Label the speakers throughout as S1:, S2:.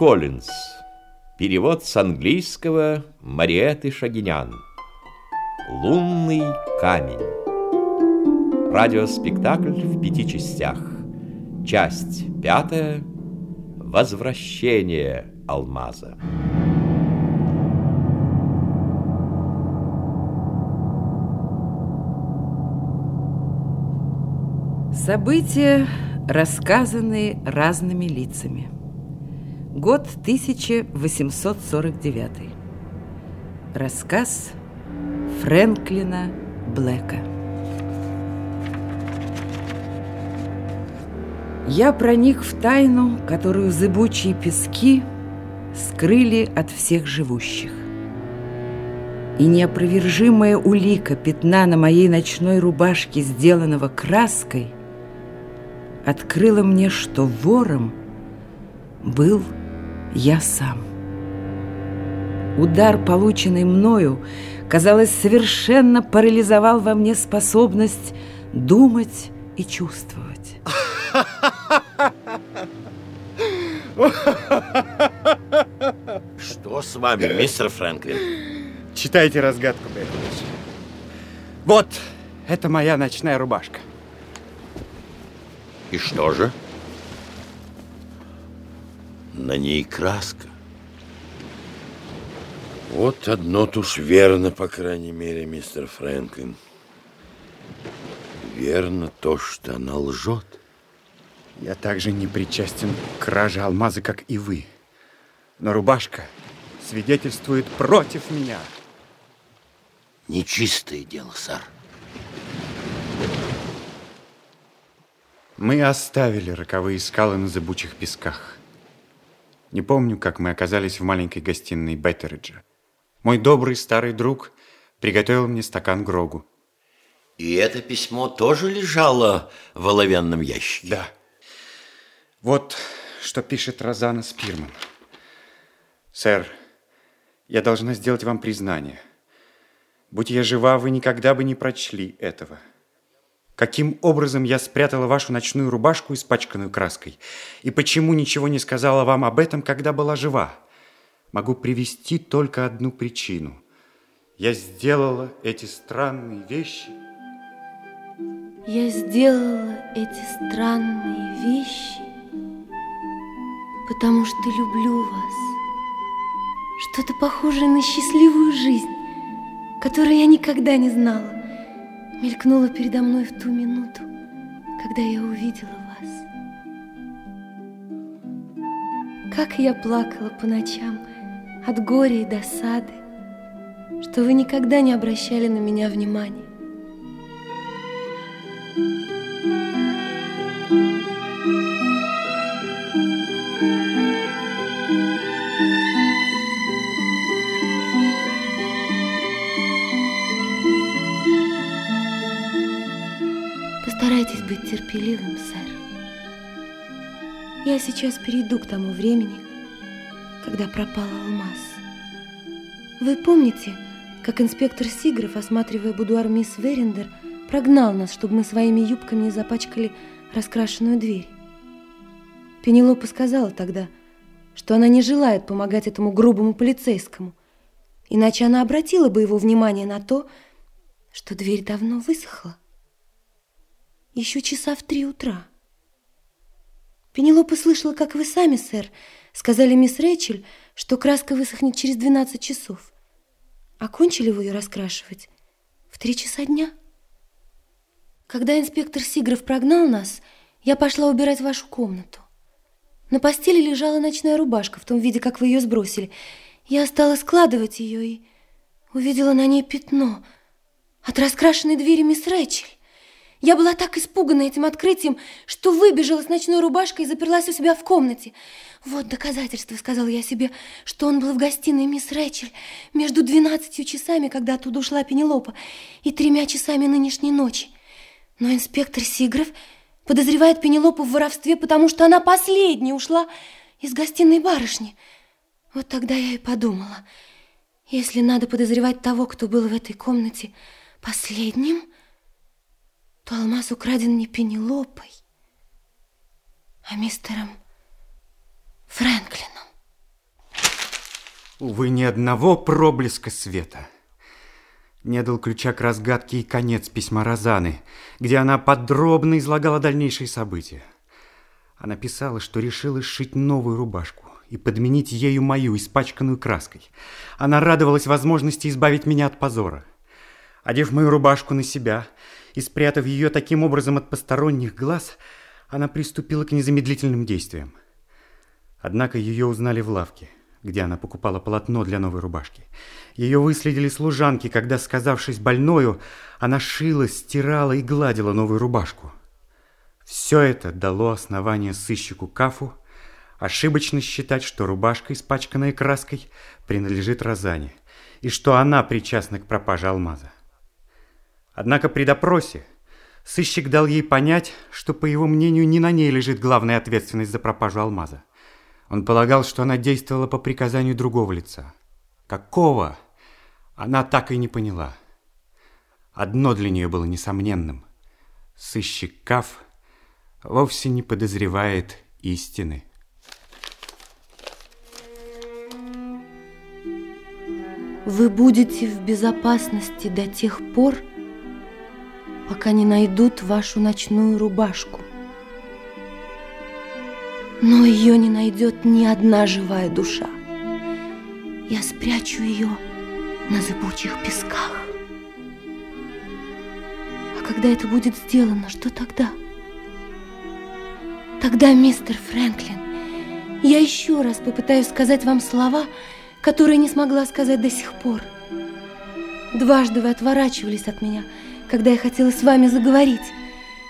S1: Коллинз. Перевод с английского Мариэты Шагинян. Лунный камень. Радиоспектакль в пяти частях. Часть пятая. Возвращение алмаза.
S2: События, рассказанные разными лицами. Год 1849. Рассказ Фрэнклина Блэка. Я проник в тайну, которую зыбучие пески скрыли от всех живущих. И неопровержимая улика пятна на моей ночной рубашке, сделанного краской – открыла мне, что вором был я сам. Удар, полученный мною, казалось, совершенно парализовал во мне способность думать и чувствовать.
S3: Что с вами, мистер Фрэнклин?
S4: Читайте разгадку, Бекович. Вот, это моя ночная рубашка.
S3: И что же? На ней краска. Вот одно уж верно, по крайней мере, мистер Фрэнклин. Верно то, что она лжет.
S4: Я также не причастен к краже алмаза, как и вы. Но рубашка свидетельствует против меня.
S3: Нечистое дело, сэр.
S4: Мы оставили роковые скалы на зыбучих песках. Не помню, как мы оказались в маленькой гостиной Беттериджа. Мой добрый старый друг приготовил мне стакан Грогу.
S3: И это письмо тоже лежало в оловянном ящике?
S4: Да. Вот что пишет Розана Спирман. Сэр, я должна сделать вам признание. Будь я жива, вы никогда бы не прочли этого. Каким образом я спрятала вашу ночную рубашку, испачканную краской? И почему ничего не сказала вам об этом, когда была жива? Могу привести только одну причину. Я сделала эти странные вещи.
S5: Я сделала эти странные вещи, потому что люблю вас. Что-то похожее на счастливую жизнь, которую я никогда не знала мелькнула передо мной в ту минуту, когда я увидела вас. Как я плакала по ночам от горя и досады, что вы никогда не обращали на меня внимания. Постарайтесь быть терпеливым, сэр. Я сейчас перейду к тому времени, когда пропал алмаз. Вы помните, как инспектор Сигров, осматривая будуар мисс Верендер, прогнал нас, чтобы мы своими юбками не запачкали раскрашенную дверь? Пенелопа сказала тогда, что она не желает помогать этому грубому полицейскому, иначе она обратила бы его внимание на то, что дверь давно высохла еще часа в три утра. Пенелопа слышала, как вы сами, сэр, сказали мисс Рэйчель, что краска высохнет через 12 часов. Окончили вы ее раскрашивать в три часа дня? Когда инспектор Сигров прогнал нас, я пошла убирать вашу комнату. На постели лежала ночная рубашка в том виде, как вы ее сбросили. Я стала складывать ее и увидела на ней пятно от раскрашенной двери мисс Рэйчель. Я была так испугана этим открытием, что выбежала с ночной рубашкой и заперлась у себя в комнате. Вот доказательство, сказала я себе, что он был в гостиной мисс Рэчель между двенадцатью часами, когда оттуда ушла Пенелопа, и тремя часами нынешней ночи. Но инспектор Сигров подозревает Пенелопу в воровстве, потому что она последняя ушла из гостиной барышни. Вот тогда я и подумала, если надо подозревать того, кто был в этой комнате последним, то алмаз украден не Пенелопой, а мистером Фрэнклином.
S4: Увы, ни одного проблеска света. Не дал ключа к разгадке и конец письма Розаны, где она подробно излагала дальнейшие события. Она писала, что решила сшить новую рубашку и подменить ею мою, испачканную краской. Она радовалась возможности избавить меня от позора. Одев мою рубашку на себя и спрятав ее таким образом от посторонних глаз, она приступила к незамедлительным действиям. Однако ее узнали в лавке, где она покупала полотно для новой рубашки. Ее выследили служанки, когда, сказавшись больною, она шила, стирала и гладила новую рубашку. Все это дало основание сыщику Кафу ошибочно считать, что рубашка, испачканная краской, принадлежит Розане, и что она причастна к пропаже алмаза. Однако при допросе сыщик дал ей понять, что, по его мнению, не на ней лежит главная ответственность за пропажу алмаза. Он полагал, что она действовала по приказанию другого лица. Какого? Она так и не поняла. Одно для нее было несомненным. Сыщик Каф вовсе не подозревает истины.
S5: Вы будете в безопасности до тех пор, пока не найдут вашу ночную рубашку. Но ее не найдет ни одна живая душа. Я спрячу ее на зыбучих песках. А когда это будет сделано, что тогда? Тогда, мистер Фрэнклин, я еще раз попытаюсь сказать вам слова, которые не смогла сказать до сих пор. Дважды вы отворачивались от меня, когда я хотела с вами заговорить.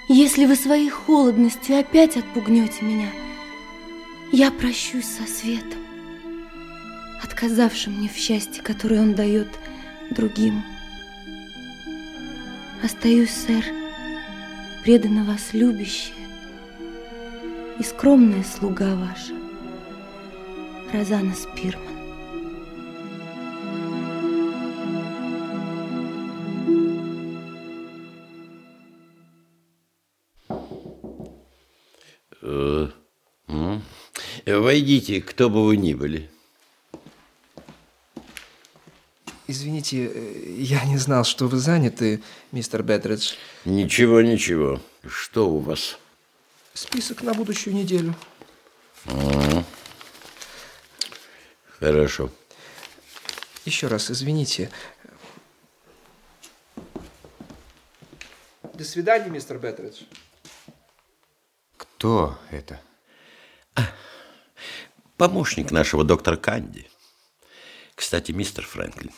S5: Если вы своей холодностью опять отпугнете меня, я прощусь со светом, отказавшим мне в счастье, которое он дает другим. Остаюсь, сэр, преданно вас любящая и скромная слуга ваша, Розана Спирман.
S3: Войдите, кто бы вы ни были.
S6: Извините, я не знал, что вы заняты, мистер Бедридж.
S3: Ничего, ничего. Что у вас?
S6: Список на будущую неделю.
S3: А, хорошо.
S6: Еще раз извините. До свидания, мистер Бетридж.
S4: Кто это?
S3: Помощник нашего доктора Канди. Кстати, мистер Фрэнклин,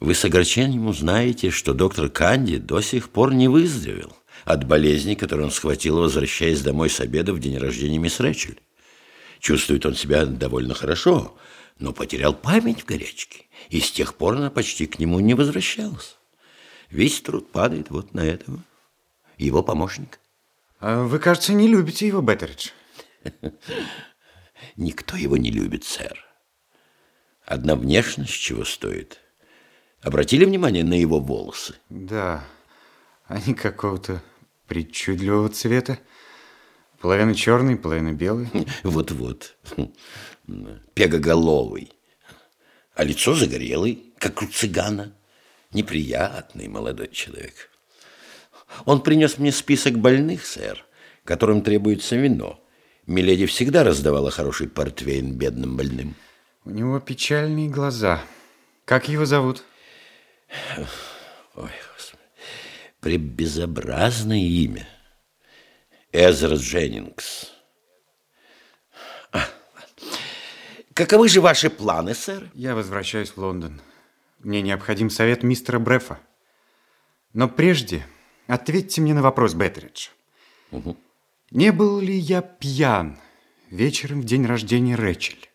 S3: вы с огорчением узнаете, что доктор Канди до сих пор не выздоровел от болезни, которую он схватил, возвращаясь домой с обеда в день рождения мисс Рэчель. Чувствует он себя довольно хорошо, но потерял память в горячке, и с тех пор она почти к нему не возвращалась. Весь труд падает вот на этого, его помощник.
S4: А вы, кажется, не любите его, Беттеридж.
S3: Никто его не любит, сэр. Одна внешность чего стоит. Обратили внимание на его волосы?
S4: Да, они какого-то причудливого цвета. Половина черный, половина белый.
S3: Вот-вот. Пегоголовый. А лицо загорелый, как у цыгана. Неприятный молодой человек. Он принес мне список больных, сэр, которым требуется вино. Миледи всегда раздавала хороший портвейн бедным больным.
S4: У него печальные глаза. Как его зовут?
S3: Ой, господи. Пребезобразное имя. Эзра Дженнингс. А, каковы же ваши планы, сэр?
S4: Я возвращаюсь в Лондон. Мне необходим совет мистера Брефа. Но прежде ответьте мне на вопрос, Беттеридж.
S3: Угу.
S4: Не был ли я пьян вечером в день рождения Рэчель?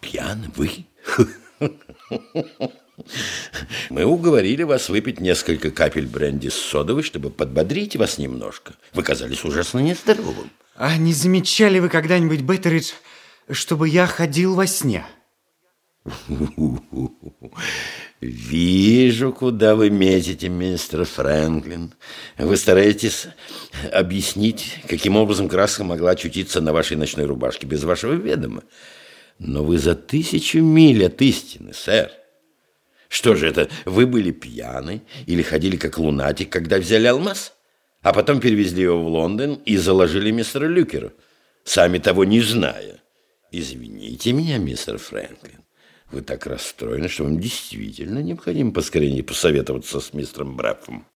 S3: Пьян вы? Мы уговорили вас выпить несколько капель бренди с содовой, чтобы подбодрить вас немножко. Вы казались ужасно нездоровым.
S4: А не замечали вы когда-нибудь, Беттеридж, чтобы я ходил во сне?
S3: Вижу, куда вы метите, мистер Фрэнклин. Вы стараетесь объяснить, каким образом краска могла очутиться на вашей ночной рубашке без вашего ведома. Но вы за тысячу миль от истины, сэр. Что же это, вы были пьяны или ходили как лунатик, когда взяли алмаз? А потом перевезли его в Лондон и заложили мистера Люкеру, сами того не зная. Извините меня, мистер Фрэнклин. Вы так расстроены, что вам действительно необходимо поскорее посоветоваться с мистером Брэпфом.